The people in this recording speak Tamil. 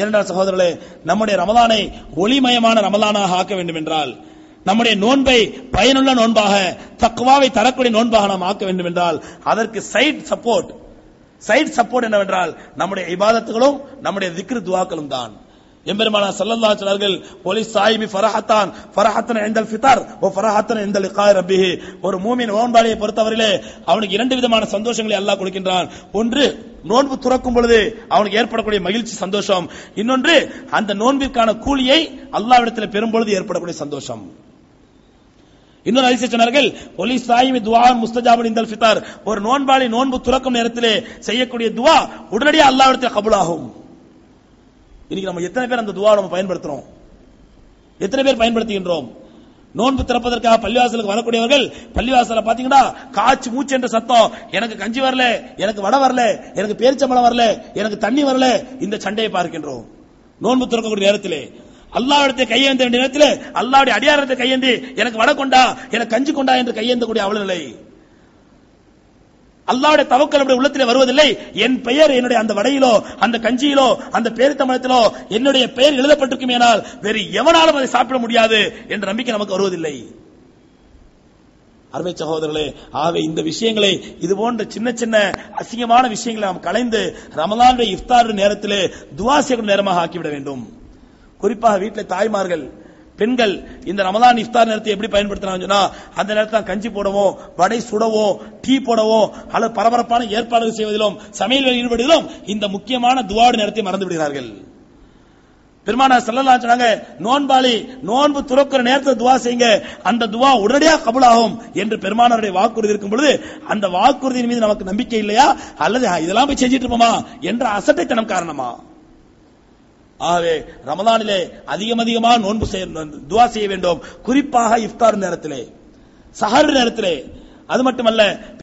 இரண்டாம் சகோதரர்களே நம்முடைய ரமதானை ஒளிமயமான ரமதானாக ஆக்க வேண்டும் என்றால் நம்முடைய நோன்பை பயனுள்ள நோன்பாக தக்குவாவை தரக்கூடிய நோன்பாக நாம் ஆக்க வேண்டும் என்றால் அதற்கு சைட் சப்போர்ட் சைட் சப்போர்ட் என்னவென்றால் நம்முடைய இபாதத்துகளும் நம்முடைய திக்ரு துவாக்களும் தான். எம்பெருமானா சல்லல்லா சொன்னார்கள் போலீஸ் சாஹிபி ஃபரஹத்தான் ஃபரஹத்தன் எந்தல் ஃபித்ர் ஓ ஃபரஹத்தன் எந்தல் லிகாய் ரப்பிஹி. ஒரு மூமின் நோன்பாளியை பொறுத்தவரையிலே அவனுக்கு இரண்டு விதமான சந்தோஷங்களை அல்லாஹ் கொடுக்கின்றான். ஒன்று நோன்பு துறக்கும் பொழுது அவனுக்கு ஏற்படக்கூடிய மகிழ்ச்சி சந்தோஷம். இன்னொன்று அந்த நோன்பிற்கான கூலியை அல்லாவிடத்தில் பெறும் பொழுது ஏற்படக்கூடிய சந்தோஷம். இன்னொரு அதிசய சொன்னார்கள் ஒலி சாஹிபி துவா முஸ்தஜாபன் இந்தல் ஃபித்தார் ஒரு நோன்பாளி நோன்பு துறக்கும் நேரத்திலே செய்யக்கூடிய துவா உடனடியாக அல்லாவிடத்தில் கபுலாகும். இன்னைக்கு நம்ம எத்தனை பேர் அந்த துவா நம்ம பயன்படுத்துறோம்? எத்தனை பேர் பயன்படுத்துகின்றோம்? நோன்பு திறப்பதற்காக பள்ளிவாசலுக்கு வரக்கூடியவர்கள் பள்ளிவாசல பாத்தீங்கன்னா காய்ச்சி மூச்சு என்ற சத்தம் எனக்கு கஞ்சி வரல எனக்கு வடை வரல எனக்கு பேரிச்சம்பழம் வரல எனக்கு தண்ணி வரல இந்த சண்டையை பார்க்கின்றோம். நோன்பு திறக்கக்கூடிய நேரத்திலே அல்லாவிடத்தை கையேந்த வேண்டிய நேரத்தில் அல்லாவுடைய அடியாரத்தை கையேந்தி எனக்கு வடை கொண்டா எனக்கு கஞ்சி கொண்டா என்று கையேந்தக்கூடிய அவல நிலை அல்லாவுடைய தவக்கல் நம்முடைய உள்ளத்திலே வருவதில்லை. என் பெயர் என்னுடைய அந்த வடையிலோ அந்த கஞ்சியிலோ அந்த பேரித்தம்பளத்திலோ என்னுடைய பெயர் எழுதப்பட்டிருக்கும் ஏனால் வேறு எவனாலும் அதை சாப்பிட முடியாது என்ற நம்பிக்கை நமக்கு வருவதில்லை. அருமை சகோதரர்களே ஆகவே இந்த விஷயங்களை இது போன்ற சின்ன சின்ன அசிங்கமான விஷயங்களை நாம் கலைந்து ரமலானுடைய இஃப்தார் நேரத்திலே துவா செய்யக்கூடிய நேரமாக ஆக்கிவிட வேண்டும். குறிப்பாக வீட்டில் தாய்மார்கள் பெண்கள் இந்த ரமதான் இஃப்தார் நேரத்தை எப்படி பயன்படுத்தினாங்க சொன்னா அந்த நேரத்தில் கஞ்சி போடவோ வடை சுடவோ டீ போடவோ அல்லது பரபரப்பான ஏற்பாடுகள் செய்வதிலும் சமையல் ஈடுபடுவதிலும் இந்த முக்கியமான துவாடு நேரத்தை மறந்து விடுகிறார்கள். பெருமானா செல்லலாம் சொன்னாங்க நோன்பாளி நோன்பு துறக்கிற நேரத்தில் துவா செய்யுங்க அந்த துவா உடனடியாக கபூலாகும் என்று பெருமானாருடைய வாக்குறுதி இருக்கும் பொழுது அந்த வாக்குறுதியின் மீது நமக்கு நம்பிக்கை இல்லையா? அல்லது இதெல்லாம் போய் செஞ்சிட்டு இருப்போமா? என்ற அசட்டைத்தனம் காரணமா? ஆகவே ரமதானிலே அதிகம் அதிகமாக நோன்பு செய்ய துவா செய்ய வேண்டும். குறிப்பாக இஃப்தார் நேரத்திலே சஹர் நேரத்திலே. அது மட்டுமல்ல